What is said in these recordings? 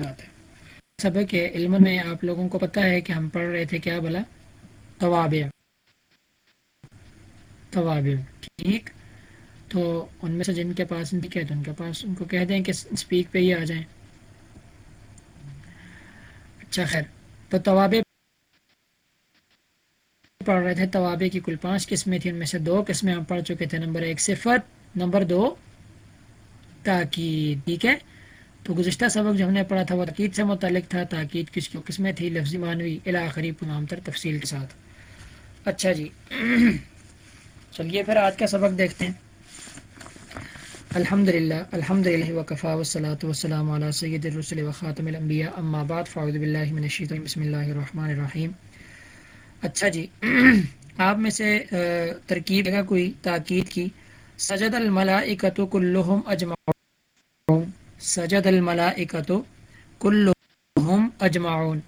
بات ہے۔ سبق علم میں آپ لوگوں کو پتہ ہے کہ ہم پڑھ رہے تھے کیا بلا توابع توابع ٹھیک؟ تو ان میں سے جن کے پاس ان کہتے، ان کے پاس ان کو کہہ دیں کہ اسپیک پہ ہی آ جائیں۔ اچھا خیر۔ تو توابع پڑھ رہے تھے توابع کی کل پانچ قسمیں تھیں۔ ان میں سے دو قسمیں ہم پڑھ چکے تھے۔ نمبر ایک صفت، نمبر دو تاکید۔ ٹھیک ہے؟ تو گزشتہ سبق جو ہم نے پڑھا تھا وہ تاکید سے متعلق تھا، تاکید کس کی قسمیں تھی لفظی معنوی الاخری پنام تر تفصیل کے ساتھ۔ اچھا جی۔ چلیے پھر آج کا سبق دیکھتے ہیں۔ الحمد للہ الحمد للہ وقفا وسلاۃ وسلام علیہ سید الرسل و وخاتم الانبیاء، اما بعد، فاعوذ باللہ من الشیطان، بسم اللہ الرحمن الرحیم۔ اچھا جی۔ آپ میں سے ترکیب ہے، کوئی تاکید کی؟ سجد الملائکۃ کلہم اجمعون۔ سجد الملائکۃ کلہم اجمعون۔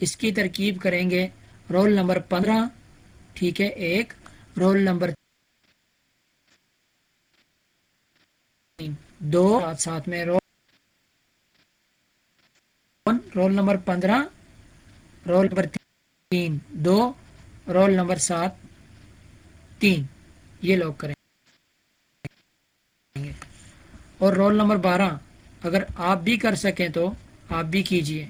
اس کی ترکیب کریں گے رول نمبر پندرہ، ٹھیک ہے، ایک۔ رول نمبر دو۔ ساتھ میں رول رول نمبر پندرہ، رول نمبر تین۔ دو۔ رول نمبر سات۔ تین۔ یہ لوگ کریں گے۔ اور رول نمبر بارہ۔ اگر آپ بھی کر سکیں تو آپ بھی کیجیے۔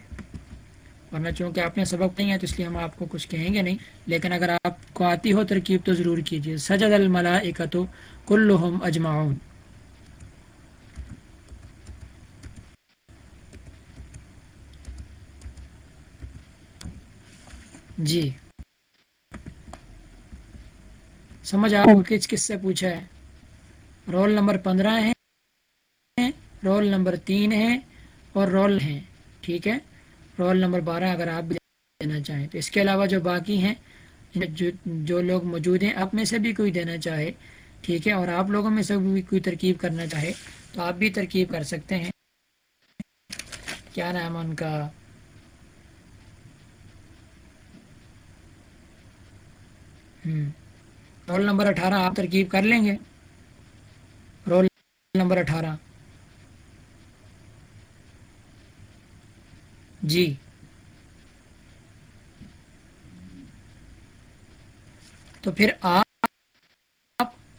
ورنہ چونکہ آپ نے سبق نہیں ہے تو اس لیے ہم آپ کو کچھ کہیں گے نہیں۔ لیکن اگر آپ کو آتی ہو ترکیب تو ضرور کیجیے سجد الملائکۃ کلہم اجمعون۔ جی۔ سمجھ آپ کو کس کس سے پوچھا ہے؟ رول نمبر پندرہ ہے۔ رول نمبر تین ہے اور رول ہیں ٹھیک ہے؟ رول نمبر بارہ اگر آپ بھی دینا چاہیں۔ تو اس کے علاوہ جو باقی ہیں، جو جو لوگ موجود ہیں، آپ میں سے بھی کوئی دینا چاہے، ٹھیک ہے؟ اور آپ لوگوں میں سے بھی کوئی ترکیب کرنا چاہے، تو آپ بھی ترکیب کر سکتے ہیں۔ کیا نام ہے ان کا؟ رول نمبر اٹھارہ آپ ترکیب کر لیں گے۔ رول نمبر اٹھارہ۔ جی۔ تو پھر آپ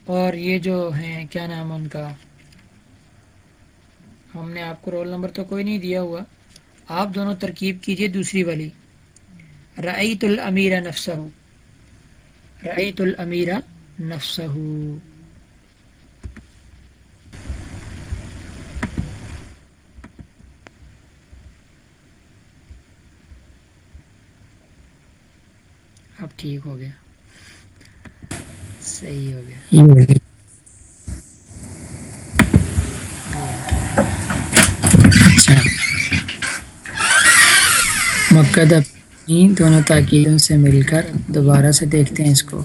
اور یہ جو ہیں، کیا نام ان کا؟ ہم نے آپ کو رول نمبر تو کوئی نہیں دیا ہوا۔ آپ دونوں ترکیب کیجیے دوسری والی۔ رعیت الامیر نفسہ رعیت الامیر نفسہ اب ٹھیک ہو گیا۔ صحیح ہو گیا۔ اچھا۔ مقد اپنی دونوں تاکیدوں سے مل کر دوبارہ سے دیکھتے ہیں اس کو۔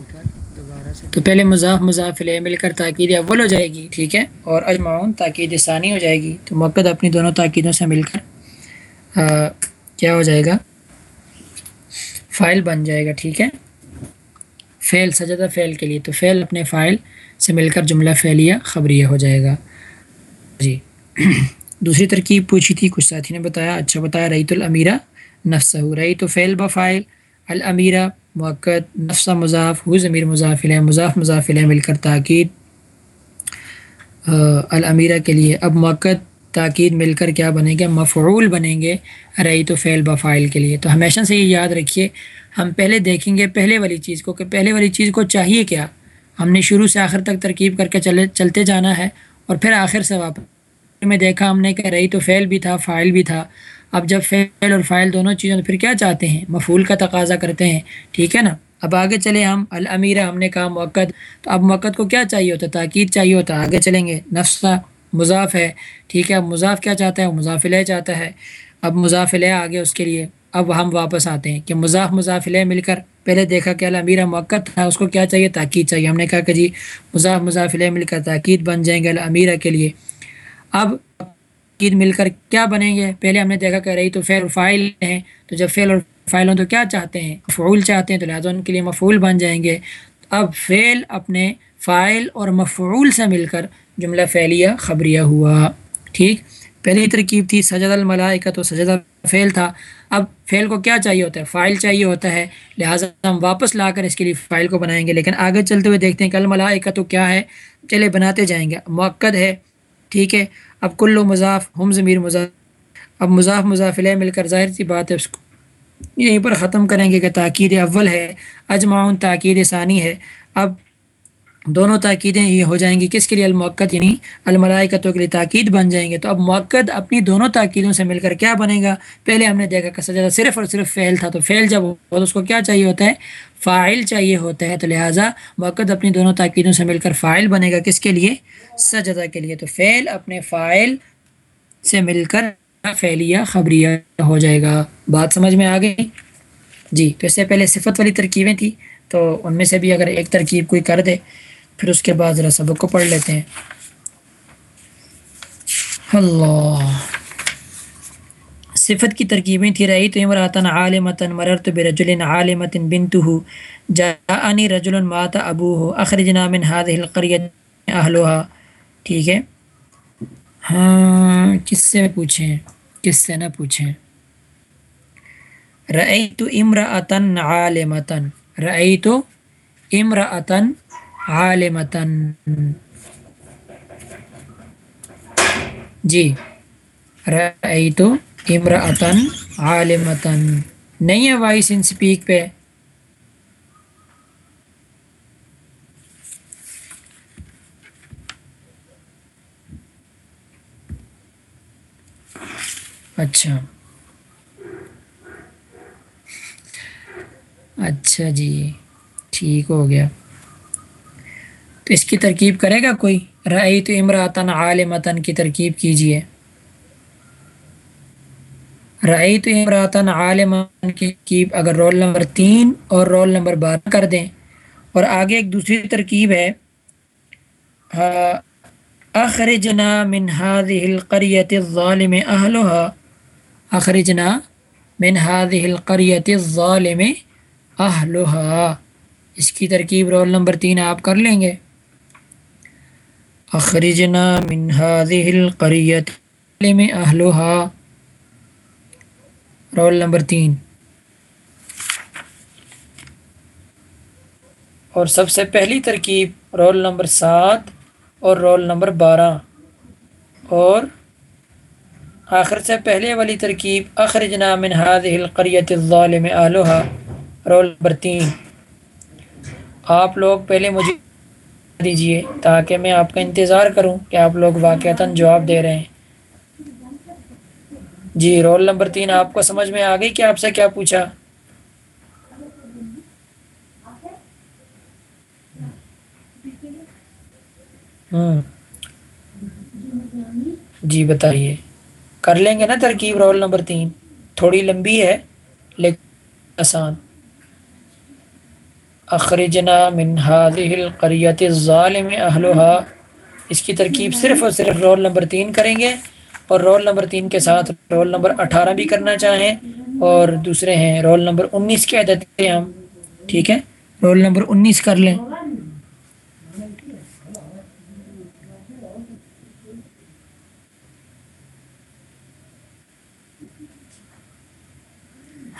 تو پہلے مضاف مضاف لے مل کر تاکید اول ہو جائے گی، ٹھیک ہے؟ اور اجمعون تاکید ثانی ہو جائے گی۔ تو مقد اپنی دونوں تاکیدوں سے مل کر کیا ہو جائے گا؟ فائل بن جائے گا، ٹھیک ہے؟ فعل سجدہ فعل کے لیے، تو فعل اپنے فائل سے مل کر جملہ فعلیہ خبریہ ہو جائے گا۔ جی۔ دوسری ترکیب پوچھی تھی، کچھ ساتھی نے بتایا اچھا بتایا رعیت المیرہ نفس رعی تو فعل بفائل المیرہ موقع نفس مضاف، ہو ضمیر مضافل مضاف مضافل مل کر تاکید۔ المیرہ کے لیے، اب موقع تاکید مل کر کیا بنیں گے، مفعول بنیں گے رعی تو فعل بفائل کے لیے۔ تو ہمیشہ سے یہ یاد رکھیے، ہم پہلے دیکھیں گے پہلے والی چیز کو کہ پہلے والی چیز کو چاہیے کیا۔ ہم نے شروع سے آخر تک ترکیب کر کے چلے، چلتے جانا ہے اور پھر آخر سے واپس۔ میں دیکھا، ہم نے کہ رہی تو فعل بھی تھا فائل بھی تھا۔ اب جب فعل اور فائل دونوں چیزوں پھر کیا چاہتے ہیں؟ مفول کا تقاضا کرتے ہیں، ٹھیک ہے نا؟ اب آگے چلے ہم المیرہ ہم نے کہا موقع تو اب موقع کو کیا چاہیے ہوتا؟ تاکید چاہیے ہوتا، آگے چلیں گے۔ نفسہ مضاف ہے، ٹھیک ہے، اب مضاف کیا چاہتا ہے؟ وہ مضافلہ چاہتا ہے۔ اب مضافلہ آگے اس کے لیے، اب ہم واپس آتے ہیں کہ مضاف مضافلہ مل کر پہلے دیکھا کہ المیرہ موقع تھا، اس کو کیا چاہیے؟ تاکید چاہیے۔ ہم نے کہا کہ جی مضاف مضافلہ مل کر تاکید بن جائیں گے المیرہ کے لیے۔ اب تاکید مل کر کیا بنیں گے؟ پہلے ہم نے دیکھا کہ رہی تو فعل اور فائل ہیں۔ تو جب فعل اور فائل ہوں تو کیا چاہتے ہیں؟ مفعول چاہتے ہیں تو لہٰذا ان کے لیے مفعول بن جائیں گے۔ اب فعل اپنے فائل اور مفعول سے مل کر جملہ فعلیہ خبریہ ہوا۔ ٹھیک؟ پہلی ترکیب تھی سجد الملائکہ تو سجد فعل تھا۔ اب فعل کو کیا چاہیے ہوتا ہے؟ فائل چاہیے ہوتا ہے۔ لہٰذا ہم واپس لا کر اس کے لیے فائل کو بنائیں گے۔ لیکن آگے چلتے ہوئے دیکھتے ہیں کہ الملائکہ تو کیا ہے؟ چلے بناتے جائیں گے۔ موقع ہے۔ ٹھیک ہے؟ اب کل و مضاف، ہم ضمیر مضاف۔ اب مضاف مضافل مل کر ظاہر سی بات ہے، اس کو یہیں پر ختم کریں گے کہ تاکید اول ہے اجماؤن تاکید ثانی ہے۔ اب دونوں تاکیدیں یہ ہو جائیں گی کس کے لیے؟ الموقع یعنی الملائکتوں کے لیے تاکید بن جائیں گے۔ تو اب موقع اپنی دونوں تاکیدوں سے مل کر کیا بنے گا؟ پہلے ہم نے دیکھا کہ سجدہ صرف اور صرف فعل تھا، تو فعل جب ہو تو اس کو کیا چاہیے ہوتا ہے؟ فائل چاہیے ہوتا ہے۔ تو لہٰذا موقع اپنی دونوں تاکیدوں سے مل کر فائل بنے گا کس کے لیے؟ سجدہ کے لیے۔ تو فعل اپنے فائل سے مل کر فعلیہ خبریہ ہو جائے گا۔ بات سمجھ میں آ گئی؟ جی تو اس سے پہلے صفت والی ترکیبیں تھیں، تو ان میں سے بھی اگر ایک ترکیب کوئی کر دے پھر اس کے بعد ذرا سبق کو پڑھ لیتے ہیں۔ اللہ۔ صفت کی ترکیبیں تھی رہی تو عمراتن عالمتن مررت برجل عالمتن بنت ہو جانی رجل مات ابو ہو اخرجنا من هذه القرية اهلها۔ ٹھیک ہے۔ ہاں کس سے پوچھیں؟ کس سے نہ پوچھیں۔ رعی تو امر عطن عالمتن عالمتن جی رعی تو امراطن عالمتن نہیں ہے وائس ان سپیک پہ۔ اچھا۔ اچھا جی ٹھیک ہو گیا۔ تو اس کی ترکیب کرے گا کوئی؟ رعی تو امراطن عالمتن کی ترکیب کیجیے رعی تو امراطن عالمتن کی ترکیب اگر رول نمبر تین اور رول نمبر بارہ کر دیں۔ اور آگے ایک دوسری ترکیب ہے۔ اخرجنا من هذه القرية الظالم اهلها اخرجنا من هذه القرية الظالم اهلها اس کی ترکیب رول نمبر تین آپ کر لیں گے۔ اخرجنا من هذه القرية الظالم اهلها رول نمبر تین. اور سب سے پہلی ترکیب رول نمبر سات اور رول نمبر بارہ. اور آخر سے پہلے والی ترکیب اخرجنا من هذه القرية الظالم اهلها رول نمبر تین. آپ لوگ پہلے مجھے دیجیے تاکہ میں آپ کا انتظار کروں کہ آپ لوگ واقعتاً جواب دے رہے ہیں۔ جی رول نمبر تین، آپ کو سمجھ میں آ گئی کہ آپ سے کیا پوچھا؟ ہوں۔ جی بتائیے۔ کر لیں گے نا ترکیب رول نمبر تین۔ تھوڑی لمبی ہے، لیکن آسان۔ اخرجنا من هذه القرية الظالم اهلها اس کی ترکیب صرف اور صرف رول نمبر تین کریں گے۔ اور رول نمبر تین کے ساتھ رول نمبر اٹھارہ بھی کرنا چاہیں۔ اور دوسرے ہیں، رول نمبر انیس کے عدد ہیں ہم۔ ٹھیک ہے؟ رول نمبر انیس کر لیں۔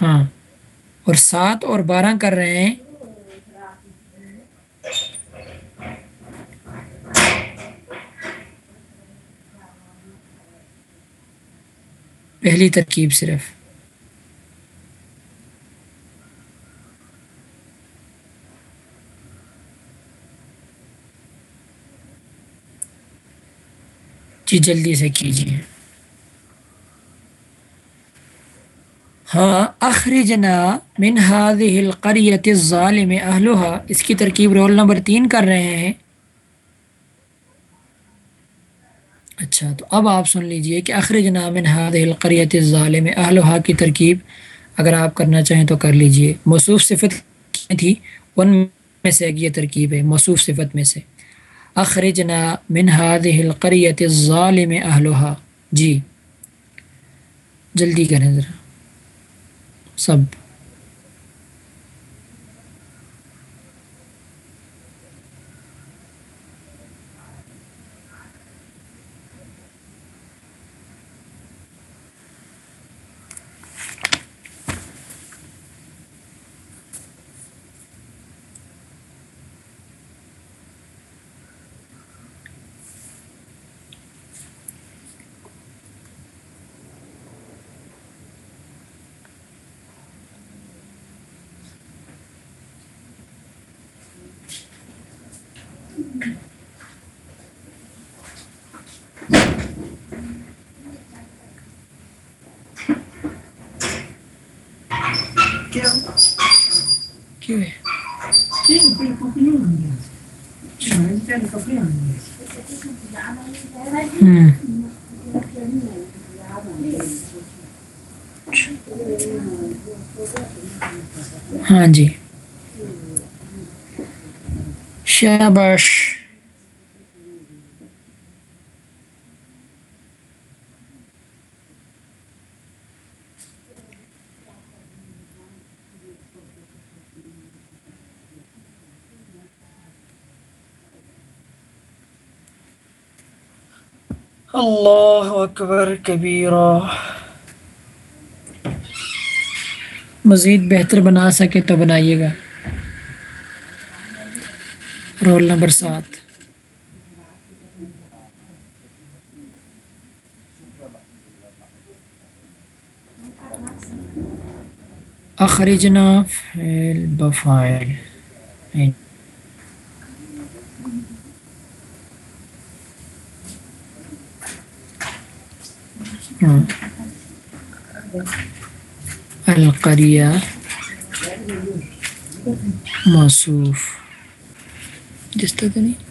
ہاں۔ اور سات اور بارہ کر رہے ہیں۔ پہلی ترکیب صرف۔ جی جلدی سے کیجیے ہاں اخرجنا من هذه القرية الظالم اهلها اس کی ترکیب رول نمبر تین کر رہے ہیں۔ اچھا تو اب آپ سن لیجیے کہ اخرجنا من هذه القرية الظالم اهلها کی ترکیب اگر آپ کرنا چاہیں تو کر لیجیے۔ موصوف صفت تھی، ان میں سے ایک یہ ترکیب ہے، موصوف صفت میں سے۔ اخرجنا من هذه القرية الظالم اهلها جی جلدی کریں ذرا۔ سب۔ کیوں ہے ہوں ہاں جی۔ شاباش۔ اللہ اکبر کبیرہ۔ مزید بہتر بنا سکے تو بنائیے گا۔ رول نمبر سات۔ اخرجنا فعل بفائل القریہ موصوف جس طرح نہیں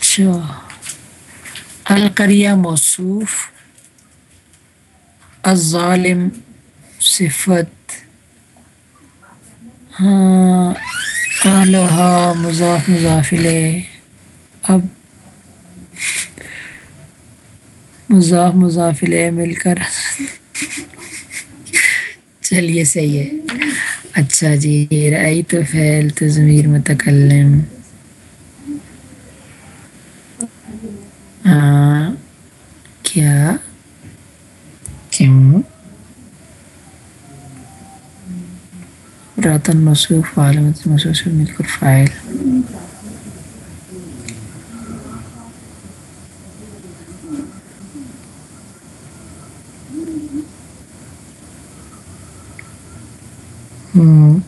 اچھا القریہ موصوف، الظالم صفت ہاں الحا مضاف مضافل اب مضاف مضافل مل کر۔ چلیے، صحیح ہے۔ اچھا جی رعی تو فعل تو ضمیر متکلم۔ کیا؟ کیوں؟ راتن مصروف عالمت مصروف سے مل کر فائل ہوں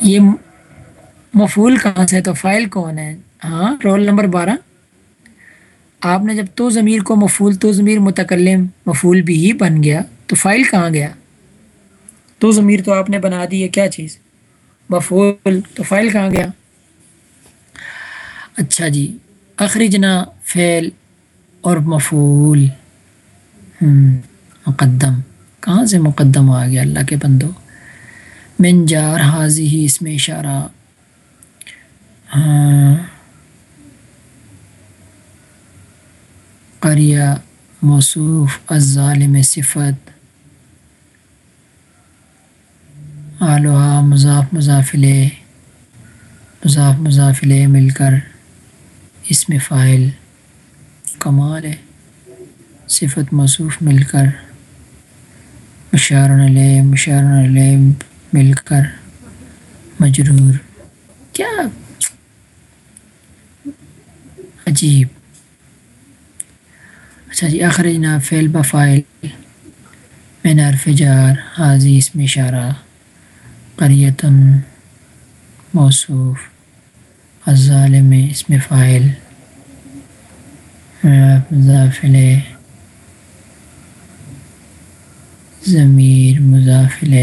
یہ مفول کہاں سے تو فائل کون ہے؟ ہاں رول نمبر بارہ۔ آپ نے جب تو ضمیر کو مفول تو ضمیر متکلم مفول بھی ہی بن گیا، تو فائل کہاں گیا؟ تو ضمیر تو آپ نے بنا دی ہے، کیا چیز؟ مفول تو فائل کہاں گیا؟ اچھا جی اخرجنا فعل اور مفول مقدم۔ کہاں سے مقدم آ گیا؟ اللہ کے بندو۔ من جار حاضی ہی اس میں اشارہ۔ قریہ موصوف، الظالم صفت، آلوہا مضاف مضافل مضاف مضافل مل کر اس میں فائل کمال ہے صفت موصوف مل کر مشار علیہ مشار علیہ مل کر مجرور۔ کیا عجیب۔ اچھا جی اخرجنا فعل بفائل من حرف جار، حاضی اس میں اشارہ قریتن موصوف، الظالم اس میں فائل مضافل ضمیر مضافل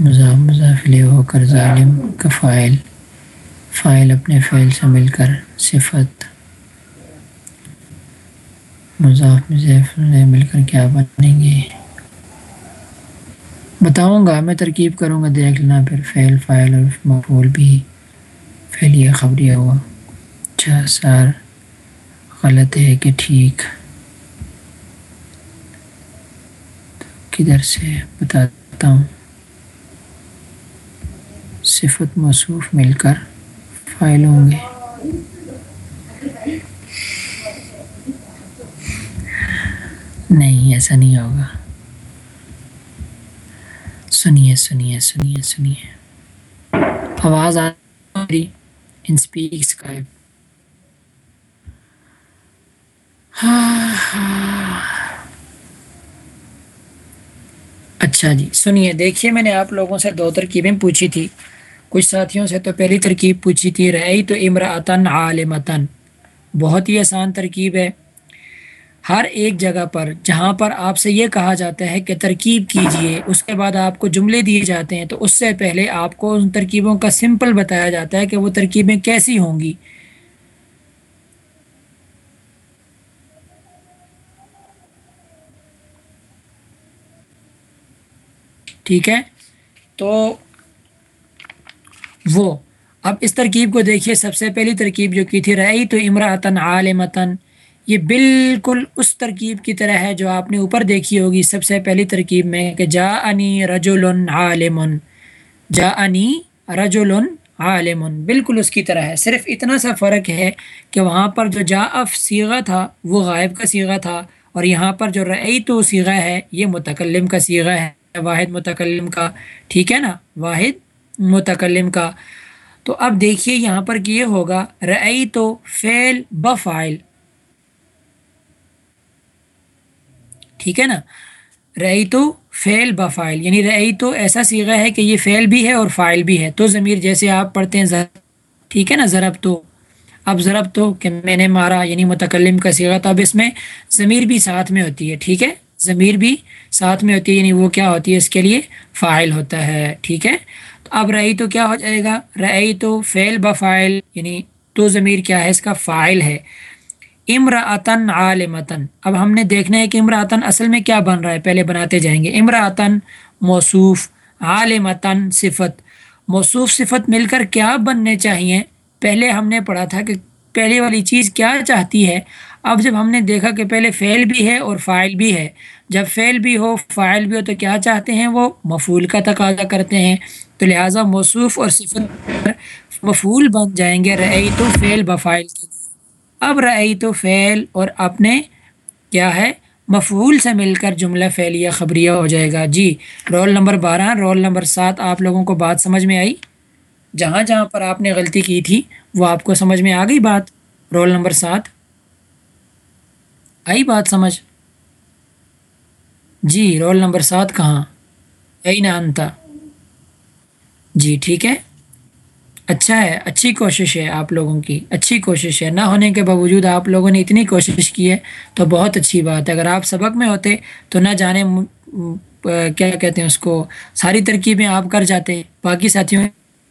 مضاف، مضافل ہو کر ظالم کا فائل فائل اپنے فعل سے مل کر صفت، مضاف مضاف مل کر کیا بنیں گے۔ بتاؤں گا، میں ترکیب کروں گا، دیکھ لینا پھر فعل، فائل اور مفول بھی۔ فعل یہ خبریہ ہوا۔ اچھا سار، غلط ہے کہ ٹھیک۔ کدھر سے بتاتا ہوں؟ صفت موصوف مل کر۔ فائل ہوں گے۔ نہیں، ایسا نہیں ہوگا۔ سنیے سنیے سنیے سنیے۔ آواز آ رہی۔ ان اسپیک اسکائپ اچھا جی سنیے۔ دیکھیے، میں نے آپ لوگوں سے دو ترکیبیں پوچھی تھی۔ کچھ ساتھیوں سے تو پہلی ترکیب پوچھی تھی رعی تو امراطن عالمتن بہت ہی آسان ترکیب ہے۔ ہر ایک جگہ پر، جہاں پر آپ سے یہ کہا جاتا ہے کہ ترکیب کیجیے، اس کے بعد آپ کو جملے دیے جاتے ہیں، تو اس سے پہلے آپ کو ان ترکیبوں کا سمپل بتایا جاتا ہے کہ وہ ترکیبیں کیسی ہوں گی۔ ٹھیک ہے؟ تو وہ۔ اب اس ترکیب کو دیکھیے، سب سے پہلی ترکیب جو کی تھی رعی تو امراطن عالمتن یہ بالکل اس ترکیب کی طرح ہے جو آپ نے اوپر دیکھی ہوگی۔ سب سے پہلی ترکیب میں کہ جا انی رج عالمن جا انی رج عالمن بالکل اس کی طرح ہے۔ صرف اتنا سا فرق ہے کہ وہاں پر جو جا اف سیغہ تھا، وہ غائب کا سیغہ تھا۔ اور یہاں پر جو رعی تو سیغہ ہے، یہ متکلم کا سیغہ ہے، واحد متکلم کا۔ ٹھیک ہے نا؟ واحد متکلم کا۔ تو اب دیکھیے یہاں پر یہ ہوگا رعی تو فیل بفائل ٹھیک ہے نا؟ رعی تو فیل بفائل یعنی رعی تو ایسا سیغہ ہے کہ یہ فیل بھی ہے اور فائل بھی ہے۔ تو ضمیر جیسے آپ پڑھتے ہیں، ضرب۔ ٹھیک ہے نا؟ ضرب تو اب ضرب تو کہ میں نے مارا یعنی متکلم کا سیغہ تو اب اس میں ضمیر بھی ساتھ میں ہوتی ہے، ٹھیک ہے؟ ضمیر بھی ساتھ میں ہوتی ہے یعنی وہ کیا ہوتی ہے؟ اس کے لیے فائل ہوتا ہے، ٹھیک ہے؟ اب رعی تو کیا ہو جائے گا؟ رعی تو فعل بفائل یعنی تو ضمیر کیا ہے؟ اس کا فائل ہے۔ امراطن عالمتن۔ اب ہم نے دیکھنا ہے کہ امراطن اصل میں کیا بن رہا ہے۔ پہلے بناتے جائیں گے۔ امراطن موصوف، عالمتن صفت۔ موصوف صفت مل کر کیا بننے چاہیے؟ پہلے ہم نے پڑھا تھا کہ پہلے والی چیز کیا چاہتی ہے۔ اب جب ہم نے دیکھا کہ پہلے فعل بھی ہے اور فائل بھی ہے۔ جب فعل بھی ہو فائل بھی ہو، تو کیا چاہتے ہیں؟ وہ مفول کا تقاضا کرتے ہیں۔ تو لہٰذا موصوف اور صفت مفول بن جائیں گے رعی تو فعل بفائل اب رعی تو فعل اور اپنے کیا ہے؟ مفول سے مل کر جملہ فعلیہ خبریہ ہو جائے گا۔ جی رول نمبر بارہ، رول نمبر سات آپ لوگوں کو بات سمجھ میں آئی؟ جہاں جہاں پر آپ نے غلطی کی تھی، وہ آپ کو سمجھ میں آ گئی بات۔ رول نمبر سات۔ آئی بات سمجھ۔ جی رول نمبر سات کہاں؟ ائی نا انتا۔ جی ٹھیک ہے۔ اچھا ہے، اچھی کوشش ہے آپ لوگوں کی، اچھی کوشش ہے۔ نہ ہونے کے باوجود آپ لوگوں نے اتنی کوشش کی ہے تو بہت اچھی بات ہے۔ اگر آپ سبق میں ہوتے تو نہ جانے کیا کہتے ہیں اس کو، ساری ترکیبیں آپ کر جاتے، باقی ساتھیوں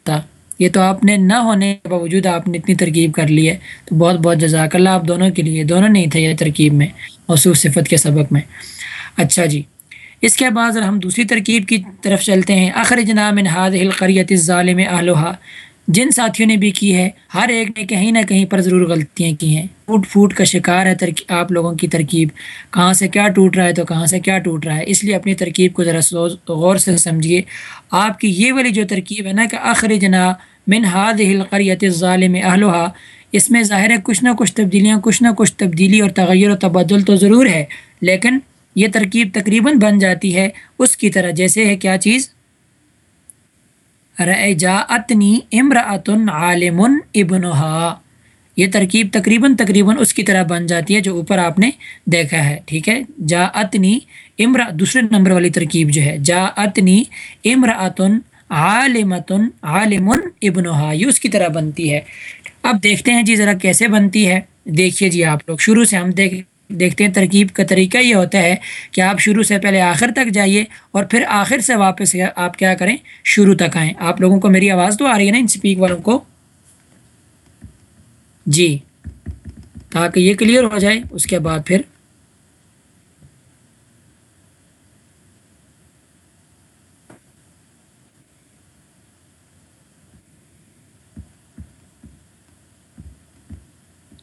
تھا یہ تو آپ نے نہ ہونے کے باوجود آپ نے اتنی ترکیب کر لی ہے۔ تو بہت بہت جزاک اللہ آپ دونوں کے لیے، دونوں نہیں تھے یہ ترکیب میں، موصوف صفت کے سبق میں۔ اچھا جی۔ اس کے بعد ہم دوسری ترکیب کی طرف چلتے ہیں۔ آخر جناب انحاد القریت ظالم آلوہا جن ساتھیوں نے بھی کی ہے۔ ہر ایک نے کہیں نہ کہیں پر ضرور غلطیاں کی ہیں۔ پھوٹ پھوٹ کا شکار ہے ترکی، آپ لوگوں کی ترکیب۔ کہاں سے کیا ٹوٹ رہا ہے تو کہاں سے کیا ٹوٹ رہا ہے۔ اس لیے اپنی ترکیب کو ذرا غور سے سمجھیے۔ آپ کی یہ والی جو ترکیب ہے نا کہ آخر جنا من ہاد القریت ظالم اہلوہا اس میں ظاہر ہے کچھ نہ کچھ تبدیلیاں، کچھ نہ کچھ تبدیلی اور تغیر و تبدل تو ضرور ہے، لیکن یہ ترکیب تقریباً بن جاتی ہے اس کی طرح جیسے ہے کیا چیز؟ رجاطنی امراۃن عالم ابنہا۔ یہ ترکیب تقریباً تقریباً اس کی طرح بن جاتی ہے جو اوپر آپ نے دیکھا ہے، ٹھیک ہے؟ جا اتنی امرا دوسرے نمبر والی ترکیب جو ہے جا اتنی امراۃن عالمتن عالم ابنہا۔ یہ اس کی طرح بنتی ہے۔ اب دیکھتے ہیں جی ذرا کیسے بنتی ہے۔ دیکھیے جی آپ لوگ، شروع سے ہم دیکھ دیکھتے ہیں ترکیب کا طریقہ یہ ہوتا ہے کہ آپ شروع سے پہلے آخر تک جائیے اور پھر آخر سے واپس آپ کیا کریں، شروع تک آئیں۔ آپ لوگوں کو میری آواز تو آ رہی ہے نا ان سپیک والوں کو؟ جی۔ تاکہ یہ کلیئر ہو جائے، اس کے بعد پھر۔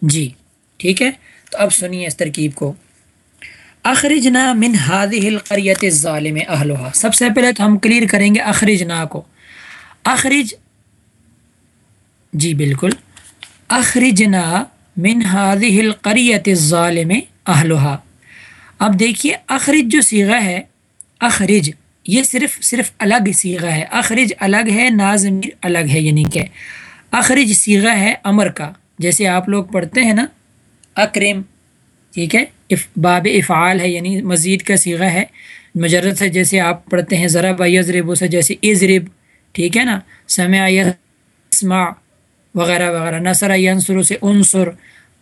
جی ٹھیک ہے۔ تو اب سنیے اس ترکیب کو۔ اخرجنا من هذه القریت ظالم اہلوہا سب سے پہلے تو ہم کلیئر کریں گے اخرجنا کو۔ اخرج جی بالکل۔ اخرجنا من هذه القریت ظالم اہلوہا اب دیکھیے، اخرج جو سیغہ ہے، اخرج، یہ صرف صرف الگ سیغہ ہے۔ اخرج الگ ہے نازمیر الگ ہے یعنی کہ اخرج سیغہ ہے امر کا۔ جیسے آپ لوگ پڑھتے ہیں نا اکرم، ٹھیک ہے؟ باب افعال ہے یعنی مزید کا سیغہ ہے۔ مجرد سے جیسے آپ پڑھتے ہیں، ذرا یضرب سے جیسے ازرب ٹھیک ہے نا؟ سمع اسما وغیرہ وغیرہ۔ نثر ینصر سے عنصر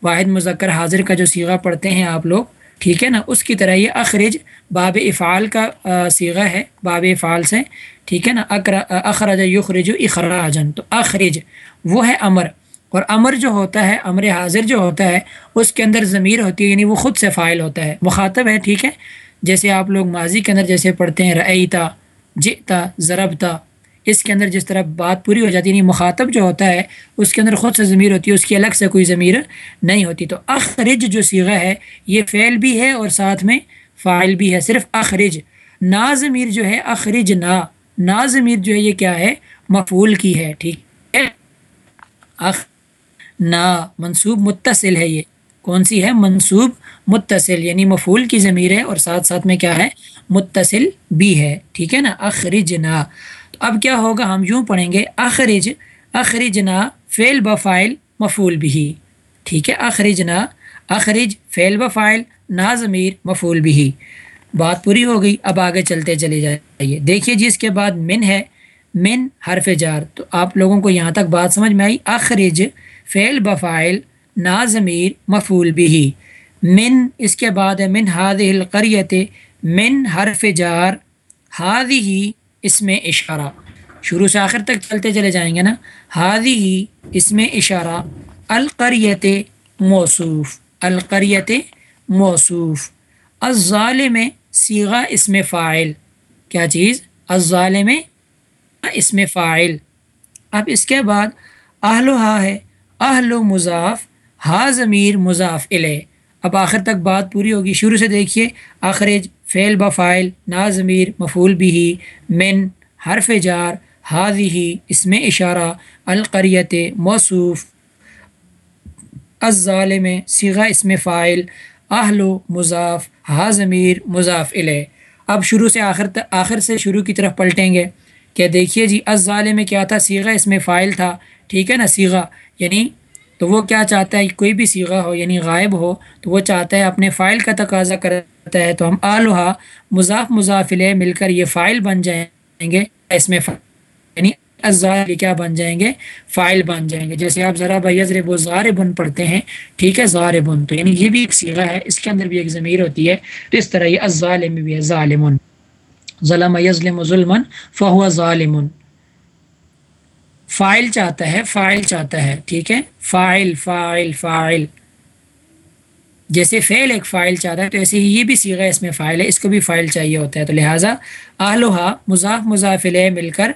واحد مذکر حاضر کا جو سیغہ پڑھتے ہیں آپ لوگ، ٹھیک ہے نا؟ اس کی طرح یہ اخرج باب افعال کا سیغہ ہے، باب افعال سے، ٹھیک ہے نا؟ اخرج یخرج اخراجن تو اخرج، وہ ہے امر۔ اور امر جو ہوتا ہے، امر حاضر جو ہوتا ہے، اس کے اندر ضمیر ہوتی ہے یعنی وہ خود سے فائل ہوتا ہے۔ مخاطب ہے، ٹھیک ہے؟ جیسے آپ لوگ ماضی کے اندر جیسے پڑھتے ہیں رعیتا جتا ضربتا، اس کے اندر جس طرح بات پوری ہو جاتی ہے یعنی مخاطب جو ہوتا ہے، اس کے اندر خود سے ضمیر ہوتی ہے، اس کی الگ سے کوئی ضمیر نہیں ہوتی۔ تو اخرج جو سیغہ ہے، یہ فعل بھی ہے اور ساتھ میں فائل بھی ہے، صرف اخرج۔ نا ضمیر جو ہے، اخرج نا۔ نا ضمیر جو ہے، یہ کیا ہے؟ مفول کی ہے، ٹھیک ہے؟ اخ نا منصوب متصل ہے یہ۔ کون سی ہے؟ منصوب متصل یعنی مفول کی ضمیر ہے اور ساتھ ساتھ میں کیا ہے؟ متصل بھی ہے۔ ٹھیک ہے نا؟ اخرج نا تو اب کیا ہوگا؟ ہم یوں پڑھیں گے، اخرج اخرج نا فعل بفائل مفول بھی۔ ٹھیک ہے؟ اخرج نا اخرج فعل بفائل نا ضمیر مفول بھی۔ بات پوری ہو گئی، اب آگے چلتے چلے جائیے۔ دیکھیے جی اس کے بعد من ہے، من حرف جار۔ تو آپ لوگوں کو یہاں تک بات سمجھ میں آئی؟ اخرج فعل بفائل نا ضمیر مفول بھی من اس کے بعد ہے، من ہاد القریت من حرف جار ہادی ہی اس میں اشارہ. شروع سے آخر تک چلتے چلے جائیں گے نا ہادی ہی اس میں اشارہ القریت موصوف القریت موصوف. الظالم سیغا اس میں فائل کیا چیز؟ الظالم اس میں فائل اب اس کے بعد اہل و ہا ہے اہل و مضاف ہا ضمیر مضاف علیہ اب آخر تک بات پوری ہوگی، شروع سے دیکھیے، آخرج فعل بفائل نا ضمیر مفول بھی من، حرف جار حاضی ہی اس میں اشارہ، القریت، موصوف، الظالم سیغا اس میں فائل اہل و مضاف ہا ضمیر مضاف علیہ اب شروع سے آخر تک، آخر سے شروع کی طرف پلٹیں گے۔ کہ دیکھیے جی الظالم کیا تھا؟ سیغا اس میں فائل تھا، ٹھیک ہے نا؟ سیغا یعنی تو وہ کیا چاہتا ہے کوئی بھی سیغہ ہو یعنی غائب ہو، تو وہ چاہتا ہے اپنے فائل کا تقاضا کرتا ہے۔ تو ہم آلوہا مضاف مضافلے مل کر یہ فائل بن جائیں گے۔ اس میں یعنی ازال کیا بن جائیں گے؟ فائل بن جائیں گے۔ جیسے آپ ذرا بزرب و زار بن پڑھتے ہیں، ٹھیک ہے زار بن تو یعنی یہ بھی ایک سیغہ ہے، اس کے اندر بھی ایک ضمیر ہوتی ہے۔ تو اس طرح یہ ازال بھی ہے ظالم ظلم یظلم ظلم فہو ظالم فائل چاہتا ہے، فائل چاہتا ہے، ٹھیک ہے؟ File file file. جیسے فعل ایک فائل چاہتا ہے، تو ایسے ہی یہ بھی سیغہ اس میں فائل ہے، اس کو بھی فائل چاہیے ہوتا ہے۔ تو لہٰذا آلوہا مضاف مضافل مل کر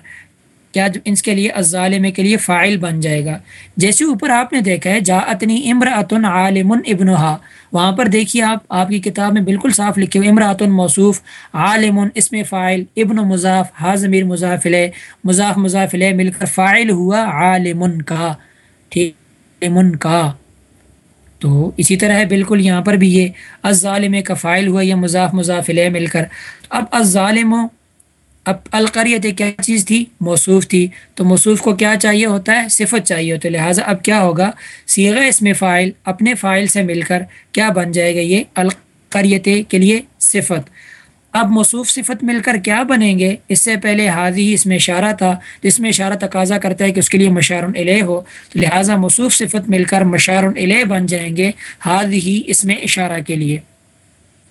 کیا اس کے لیے ظالم کے لیے فائل بن جائے گا۔ جیسے اوپر آپ نے دیکھا ہے جا اتنی امراۃن عالم ابنہا۔ وہاں پر دیکھیے آپ آپ کی کتاب میں بالکل صاف لکھے ہوئے امراۃن موصوف، عالم، اس میں فائل ابن مضاف حاضمیر مضافل مضاف مضافل مل کر فائل ہوا عالم کا، ٹھیک من کا۔ تو اسی طرح ہے، بالکل یہاں پر بھی یہ ظالم کا فائل ہوا یا مضاف مضافل مل کر۔ اب ظالم اب القریت کیا چیز تھی؟ موصوف تھی۔ تو موصوف کو کیا چاہیے ہوتا ہے؟ صفت چاہیے ہوتا ہے۔ لہٰذا اب کیا ہوگا؟ سیغہ اس میں فائل اپنے فائل سے مل کر کیا بن جائے گا؟ یہ القریت کے لیے صفت۔ اب موصوف صفت مل کر کیا بنیں گے؟ اس سے پہلے حاضی ہی اس میں اشارہ تھا۔ جس میں اشارہ تقاضا کرتا ہے کہ اس کے لیے مشار علیہ ہو۔ تو لہٰذا موصوف صفت مل کر مشار علیہ بن جائیں گے حاضی ہی اس میں اشارہ کے لیے۔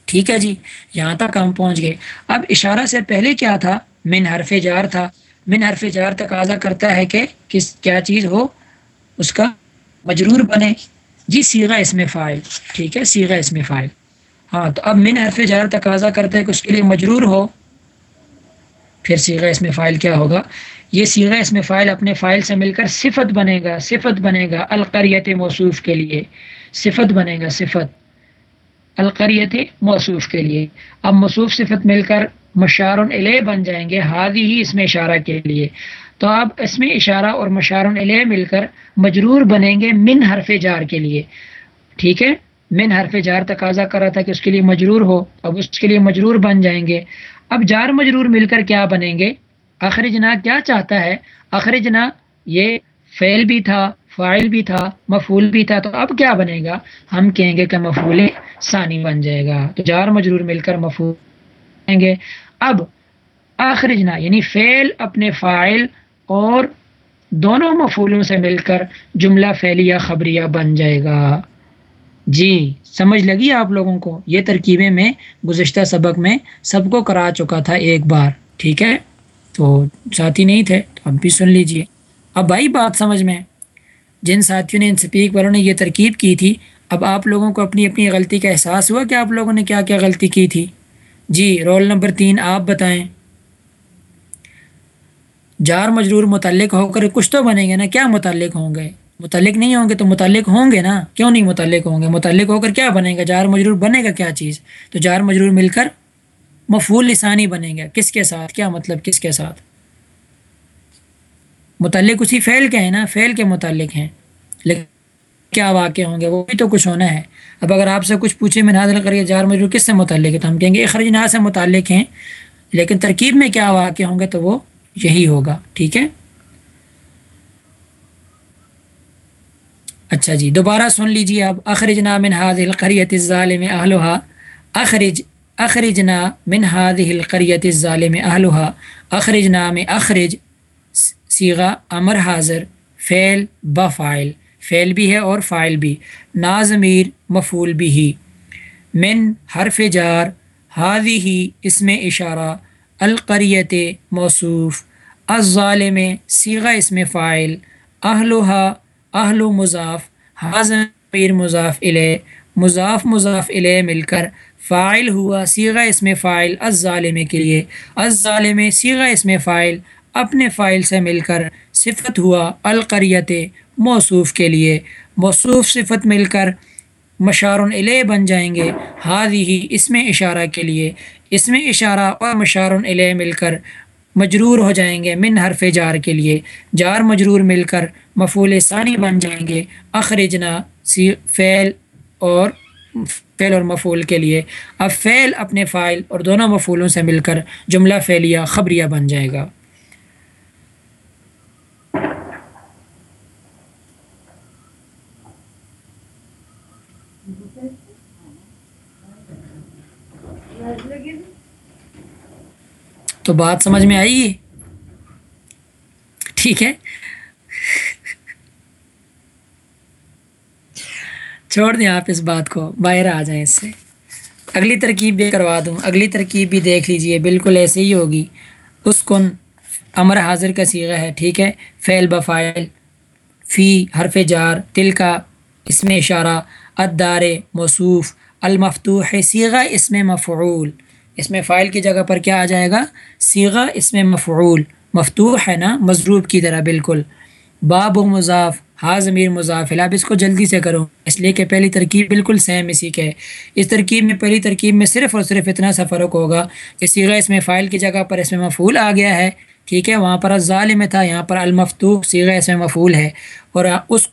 ٹھیک ہے جی یہاں تک ہم پہنچ گئے۔ اب اشارہ سے پہلے کیا تھا؟ من حرف جار تھا۔ من حرف جار تقاضا کرتا ہے کہ کس، کیا چیز ہو؟ اس کا مجرور بنے۔ جی سیغہ اس میں فائل ٹھیک ہے، سیغہ اس میں فائل ہاں تو اب من حرف جار تقاضا کرتا ہے کہ اس کے لیے مجرور ہو۔ پھر سیغہ اس میں فائل کیا ہوگا؟ یہ سیغہ اس میں فائل اپنے فائل سے مل کر صفت بنے گا۔ صفت بنے گا القریت موصوف کے لیے۔ صفت بنے گا، صفت۔ القریت موصوف کے لیے۔ اب مصوف صفت مل کر مشار علیہ بن جائیں گے، ہادی ہی اس میں اشارہ کے لیے۔ تو اب اس میں اشارہ اور مشار علیہ مل کر مجرور بنیں گے من حرف جار کے لیے۔ ٹھیک ہے؟ من حرف جار تقاضا کر رہا تھا کہ اس کے لیے مجرور ہو، اب اس کے لیے مجرور بن جائیں گے۔ اب جار مجرور مل کر کیا بنیں گے؟ اخرجنا کیا چاہتا ہے؟ اخرجنا یہ فعل بھی تھا۔ فائل بھی تھا مفول بھی تھا، تو اب کیا بنے گا؟ ہم کہیں گے کہ مفول ثانی بن جائے گا۔ تو جار مجرور مل کر مفول کہیں گے۔ اب آخرجنا یعنی فعل اپنے فائل اور دونوں مفولوں سے مل کر جملہ فعلیہ خبریہ بن جائے گا۔ جی سمجھ لگی آپ لوگوں کو؟ یہ ترکیبیں میں گزشتہ سبق میں سب کو کرا چکا تھا ایک بار، ٹھیک ہے؟ تو ساتھی نہیں تھے، تو اب بھی سن لیجیے۔ اب بھائی بات سمجھ میں۔ جن ساتھیوں نے ان سپیک والوں نے یہ ترکیب کی تھی، اب آپ لوگوں کو اپنی اپنی غلطی کا احساس ہوا کہ آپ لوگوں نے کیا کیا غلطی کی تھی؟ جی رول نمبر تین، آپ بتائیں۔ جار مجرور متعلق ہو کر کچھ تو بنے گے نا، کیا متعلق ہوں گے؟ متعلق نہیں ہوں گے تو متعلق ہوں گے نا؟ کیوں نہیں متعلق ہوں گے؟ متعلق ہو کر کیا بنے گا جار مجرور بنے گا کیا چیز؟ تو جار مجرور مل کر مفول لسانی بنے گا کس کے ساتھ؟ کیا مطلب کس کے ساتھ؟ متعلق اسی فعل کے ہیں نا، فعل کے متعلق ہیں۔ لیکن کیا واقع ہوں گے؟ وہ بھی تو کچھ ہونا ہے۔ اب اگر آپ سے کچھ پوچھے، میں نازل کریے جار مجرور کس سے متعلق ہے، تو ہم کہیں گے اخرج نا سے متعلق ہیں۔ لیکن ترکیب میں کیا واقع ہوں گے تو وہ یہی ہوگا، ٹھیک ہے؟ اچھا جی دوبارہ سن لیجیے اب۔ اخرج نا من حاض القریت ظالم اہلحا اخرج اخرج نا من حاض القریت ظالم اہلحا اخرج نام اخرج سیغا امر حاضر، فعل بفائل فعل بھی ہے اور فائل بھی نازمیر مفول بھی ہی۔ من حرف جار حاضی ہی، اس میں اشارہ، القریت موصوف۔ الظالم سیغا اس میں فائل اہلحا اہل و مضاف حاضر پیر مضاف علیہ مضاف مضاف علیہ مل کر فائل ہوا سیغا اس میں فائل الظالم کے لیے۔ الظالم سیغا اس میں فائل اپنے فائل سے مل کر صفت ہوا القریت موصوف کے لیے۔ موصوف صفت مل کر مشار علیہ بن جائیں گے۔ حاضی ہی اس میں اشارہ کے لیے۔ اس میں اشارہ اور مشار علیہ مل کر مجرور ہو جائیں گے من حرف جار کے لیے۔ جار مجرور مل کر مفول ثانی بن جائیں گے۔ اخرجنا سی فعل اور فعل اور مفول کے لیے۔ اب فعل اپنے فائل اور دونوں مفولوں سے مل کر جملہ فعلیہ خبریہ بن جائے گا۔ تو بات سمجھ میں آئی؟ ٹھیک ہے۔ چھوڑ دیں آپ اس بات کو، باہر آ جائیں اس سے۔ اگلی ترکیب بھی کروا دوں۔ اگلی ترکیب بھی دیکھ لیجیے، بالکل ایسے ہی ہوگی۔ اس کن امر حاضر کا سیغہ ہے، ٹھیک ہے۔ فعل بفائل فی حرف جار، تل کا اس میں اشارہ ادار موصوف، المفتوح سیغہ اس میں مفعول۔ اس میں فائل کی جگہ پر کیا آ جائے گا؟ سیغہ اس میں مفعول، مفتوح ہے نا؟ مضروب کی طرح، بالکل۔ باب و مضاف ہا ضمیر مضاف اب اس کو جلدی سے کرو۔ اس لیے کہ پہلی ترکیب بالکل سیم اسی کے۔ ہے اس ترکیب میں، پہلی ترکیب میں صرف اور صرف اتنا سا فرق ہوگا کہ سیغہ اس میں فائل کی جگہ پر اس میں مفعول آ گیا ہے۔ ٹھیک ہے؟ وہاں پر ظالم تھا، یہاں پر المفتوح سیغہ اس میں مفعول ہے۔ اور اس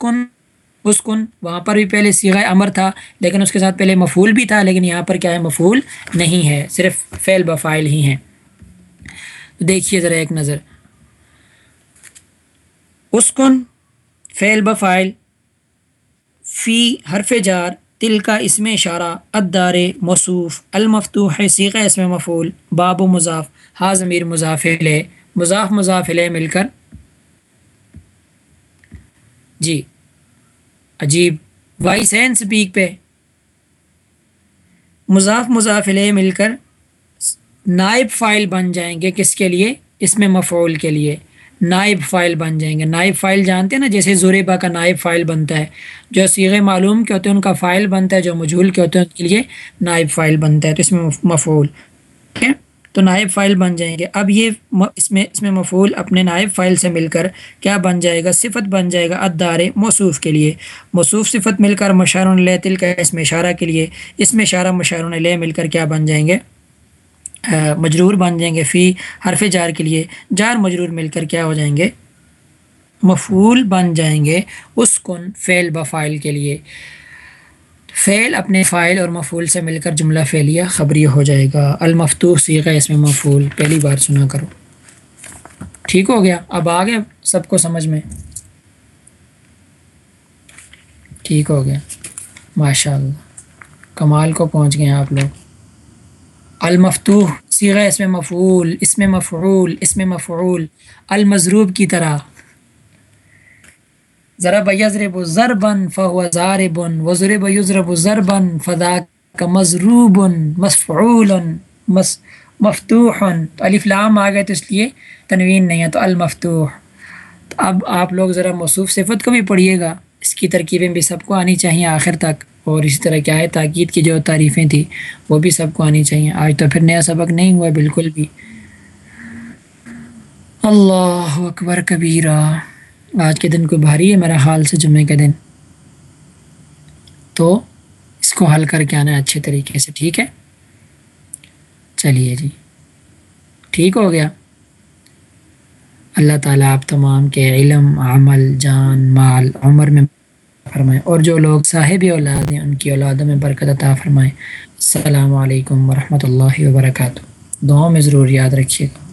کن اس کن وہاں پر بھی پہلے سیغہ امر تھا، لیکن اس کے ساتھ پہلے مفول بھی تھا، لیکن یہاں پر کیا ہے مفول نہیں ہے، صرف فعل بفائل ہی ہیں۔ دیکھیے ذرا ایک نظر۔ اس کن فعل بفائل فی حرف جار تل کا اس میں اشارہ ادار مصوف المفتوح سیغہ اس میں مفول باب و مضاف حاضمیر مضافل مضاف مضافل مل کر۔ جی۔ عجیب، وائی سین سپیک پہ۔ مضاف مضاف علیہ مل کر نائب فائل بن جائیں گے کس کے لیے؟ اس میں مفعول کے لیے۔ نائب فائل بن جائیں گے۔ نائب فائل جانتے ہیں نا، جیسے زوریبا کا نائب فائل بنتا ہے۔ جو سیغ معلوم کے ہوتے ہیں، ان کا فائل بنتا ہے۔ جو مجھول کے ہوتے ہیں، ان کے لیے نائب فائل بنتا ہے۔ تو اس میں مفعول۔ ٹھیک ہے؟ تو نائب فائل بن جائیں گے۔ اب یہ اس میں اس میں مفول اپنے نائب فائل سے مل کر کیا بن جائے گا؟ صفت بن جائے گا ادار موصوف کے لیے۔ موصوف صفت مل کر مشار علیہ تل کا اس میں اشارہ کے لیے۔ اس میں اشارہ مشار علیہ مل کر کیا بن جائیں گے؟ مجرور بن جائیں گے فی حرف جار کے لیے۔ جار مجرور مل کر کیا ہو جائیں گے؟ مفول بن جائیں گے اس کن فعل بفائل کے لیے۔ فعل اپنے فائل اور مفول سے مل کر جملہ فعلیہ خبری ہو جائے گا۔ المفتو سیغہ اس میں مفول پہلی بار سنا کرو۔ ٹھیک ہو گیا؟ اب آ گیا سب کو سمجھ میں۔ ٹھیک ہو گیا۔ ماشاء اللہ کمال کو پہنچ گئے آپ لوگ۔ المفتوح سیغہ اس میں مفعول، اس میں مفعول، اس میں مفعول۔ المضروب کی طرح۔ ضرب یضرب ضربن فہو ضارب وضرب یضرب ضربن فدا کا مضروب مصفعول مس مفتوح تو الف لام آ گئے تو اس لیے تنوین نہیں ہے تو المفتوح۔ تو اب آپ لوگ ذرا مصوف صفت کو بھی پڑھیے گا۔ اس کی ترکیبیں بھی سب کو آنی چاہیے آخر تک۔ اور اسی طرح کیا ہے؟ تاکید کی جو تعریفیں تھیں وہ بھی سب کو آنی چاہیے۔ آج تو پھر نیا سبق نہیں ہوا بالکل بھی۔ اللہ اکبر کبیرہ۔ آج کے دن کو بھاری ہے میرا حال سے جمعے کے دن؟ تو اس کو حل کر کے آنا ہے اچھے طریقے سے، ٹھیک ہے؟ چلیے جی ٹھیک ہو گیا۔ اللہ تعالیٰ آپ تمام کے علم، عمل، جان، مال، عمر میں فرمائیں اور جو لوگ صاحب اولاد ہیں، ان کی اولادوں میں برکت عطا فرمائیں السلام علیکم ورحمۃ اللہ وبرکاتہ۔ دعاؤں میں ضرور یاد رکھیے گا۔